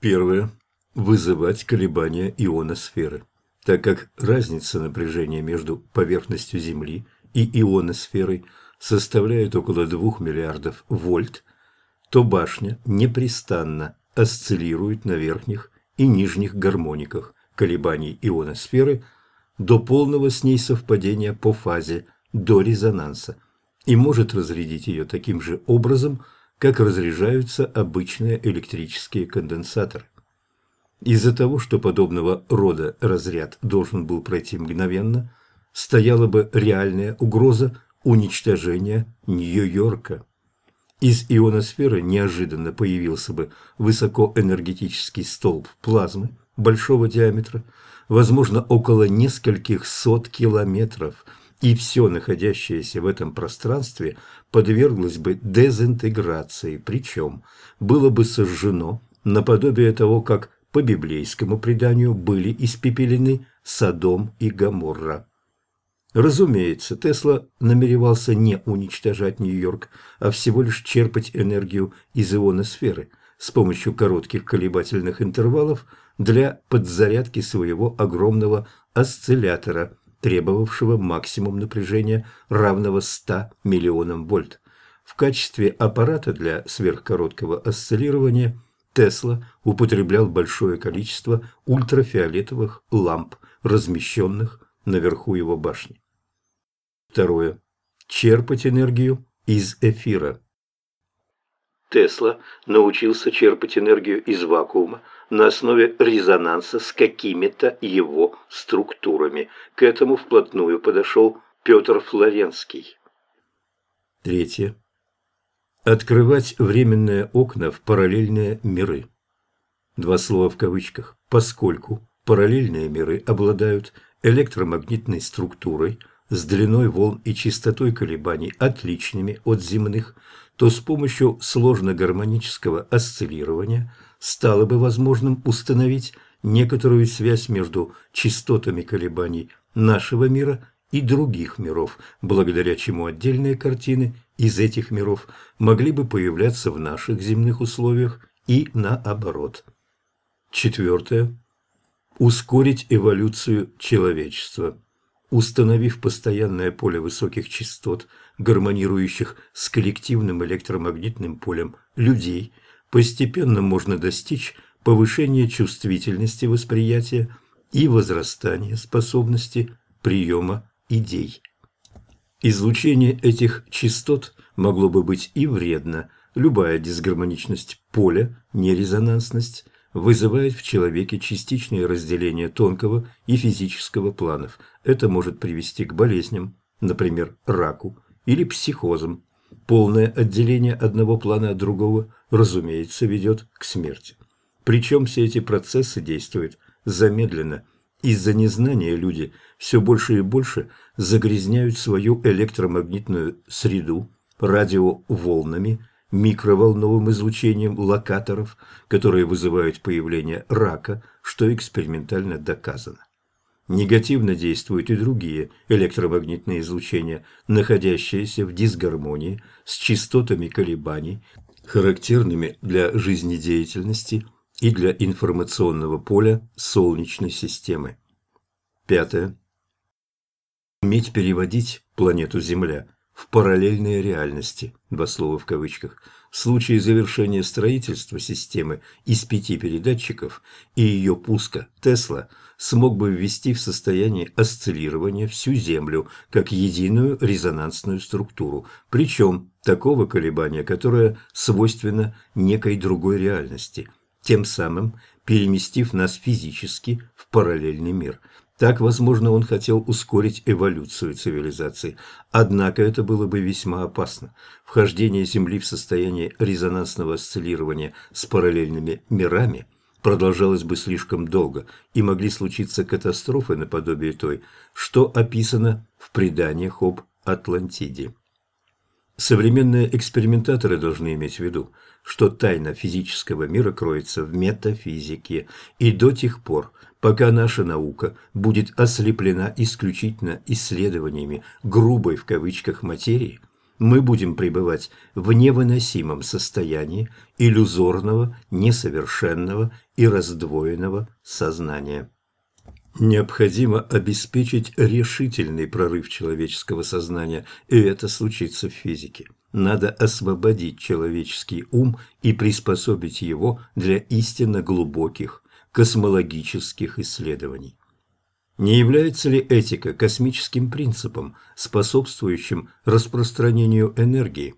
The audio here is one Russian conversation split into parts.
Первое. Вызывать колебания ионосферы, так как разница напряжения между поверхностью Земли и ионосферой составляет около 2 миллиардов вольт, то башня непрестанно осциллирует на верхних и нижних гармониках колебаний ионосферы до полного с ней совпадения по фазе, до резонанса, и может разрядить ее таким же образом, как разряжаются обычные электрические конденсаторы. Из-за того, что подобного рода разряд должен был пройти мгновенно, стояла бы реальная угроза уничтожения Нью-Йорка. Из ионосферы неожиданно появился бы высокоэнергетический столб плазмы большого диаметра, возможно, около нескольких сот километров, и все находящееся в этом пространстве подверглось бы дезинтеграции, причем было бы сожжено наподобие того, как по библейскому преданию были испепелены Содом и Гоморра. Разумеется, Тесла намеревался не уничтожать Нью-Йорк, а всего лишь черпать энергию из ионосферы с помощью коротких колебательных интервалов для подзарядки своего огромного осциллятора, требовавшего максимум напряжения равного 100 миллионам вольт. В качестве аппарата для сверхкороткого осциллирования Тесла употреблял большое количество ультрафиолетовых ламп, размещенных наверху его башни. Второе. Черпать энергию из эфира. Тесла научился черпать энергию из вакуума на основе резонанса с какими-то его структурами. К этому вплотную подошел Петр Флоренский. Третье. Открывать временные окна в параллельные миры. Два слова в кавычках. Поскольку параллельные миры обладают электромагнитной структурой с длиной волн и частотой колебаний отличными от земных, то с помощью сложно-гармонического осциллирования стало бы возможным установить некоторую связь между частотами колебаний нашего мира и других миров, благодаря чему отдельные картины из этих миров могли бы появляться в наших земных условиях и наоборот. Четвертое. Ускорить эволюцию человечества. Установив постоянное поле высоких частот, гармонирующих с коллективным электромагнитным полем людей, постепенно можно достичь повышения чувствительности восприятия и возрастания способности приема идей. Излучение этих частот могло бы быть и вредно. Любая дисгармоничность поля, нерезонансность, вызывает в человеке частичное разделение тонкого и физического планов. Это может привести к болезням, например, раку или психозам. Полное отделение одного плана от другого, разумеется, ведет к смерти. Причем все эти процессы действуют замедленно. Из-за незнания люди все больше и больше загрязняют свою электромагнитную среду радиоволнами, микроволновым излучением локаторов, которые вызывают появление рака, что экспериментально доказано. Негативно действуют и другие электромагнитные излучения, находящиеся в дисгармонии с частотами колебаний, характерными для жизнедеятельности и для информационного поля Солнечной системы. Пятое. Уметь переводить планету Земля в параллельные реальности, два слова в кавычках, в случае завершения строительства системы из пяти передатчиков и ее пуска Тесла смог бы ввести в состояние осциллирования всю Землю как единую резонансную структуру, причем такого колебания, которое свойственно некой другой реальности, тем самым переместив нас физически в параллельный мир – так, возможно, он хотел ускорить эволюцию цивилизации. Однако это было бы весьма опасно. Вхождение Земли в состояние резонансного осциллирования с параллельными мирами продолжалось бы слишком долго, и могли случиться катастрофы наподобие той, что описано в преданиях об Атлантиде. Современные экспериментаторы должны иметь в виду, что тайна физического мира кроется в метафизике, и до тех пор, пока наша наука будет ослеплена исключительно исследованиями «грубой» в кавычках материи, мы будем пребывать в невыносимом состоянии иллюзорного, несовершенного и раздвоенного сознания. Необходимо обеспечить решительный прорыв человеческого сознания, и это случится в физике. Надо освободить человеческий ум и приспособить его для истинно глубоких космологических исследований. Не является ли этика космическим принципом, способствующим распространению энергии?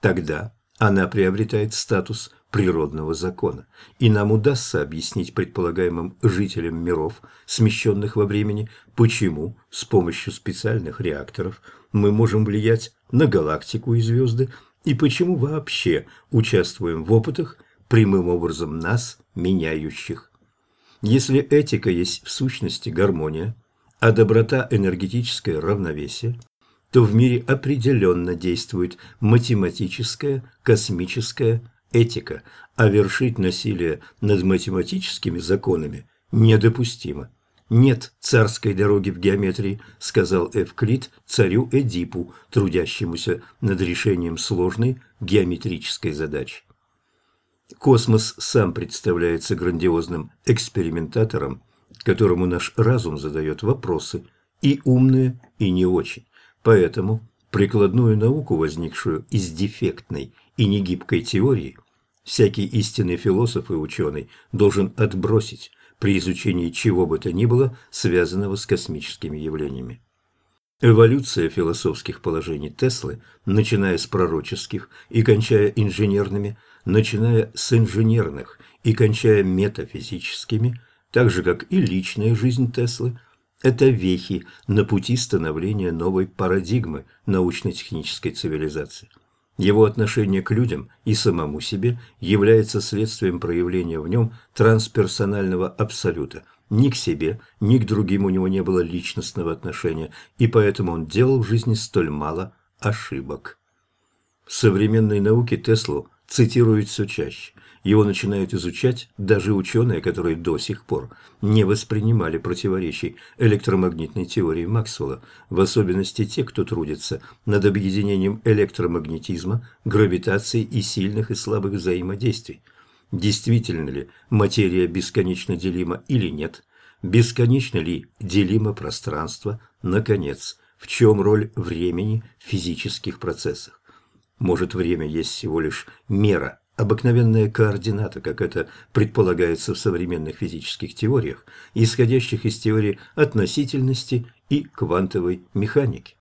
Тогда она приобретает статус природного закона, и нам удастся объяснить предполагаемым жителям миров, смещенных во времени, почему с помощью специальных реакторов мы можем влиять на галактику и звезды, и почему вообще участвуем в опытах, прямым образом нас меняющих. Если этика есть в сущности гармония, а доброта – энергетическое равновесие, то в мире определенно действует математическая, космическая этика, а вершить насилие над математическими законами недопустимо. «Нет царской дороги в геометрии», – сказал Эвклид царю Эдипу, трудящемуся над решением сложной геометрической задачи. Космос сам представляется грандиозным экспериментатором, которому наш разум задает вопросы, и умные, и не очень. Поэтому прикладную науку, возникшую из дефектной и негибкой теории, всякий истинный философ и ученый должен отбросить при изучении чего бы то ни было, связанного с космическими явлениями. Эволюция философских положений Теслы, начиная с пророческих и кончая инженерными, начиная с инженерных и кончая метафизическими, так же как и личная жизнь Теслы, это вехи на пути становления новой парадигмы научно-технической цивилизации. Его отношение к людям и самому себе является следствием проявления в нем трансперсонального абсолюта. Ни к себе, ни к другим у него не было личностного отношения, и поэтому он делал в жизни столь мало ошибок. В современной науке Теслу цитируют все чаще. Его начинают изучать даже ученые, которые до сих пор не воспринимали противоречий электромагнитной теории Максвелла, в особенности те, кто трудится над объединением электромагнетизма, гравитации и сильных и слабых взаимодействий. Действительно ли материя бесконечно делима или нет? Бесконечно ли делимо пространство? Наконец, в чем роль времени в физических процессах? Может, время есть всего лишь мера обыкновенная координата, как это предполагается в современных физических теориях, исходящих из теории относительности и квантовой механики.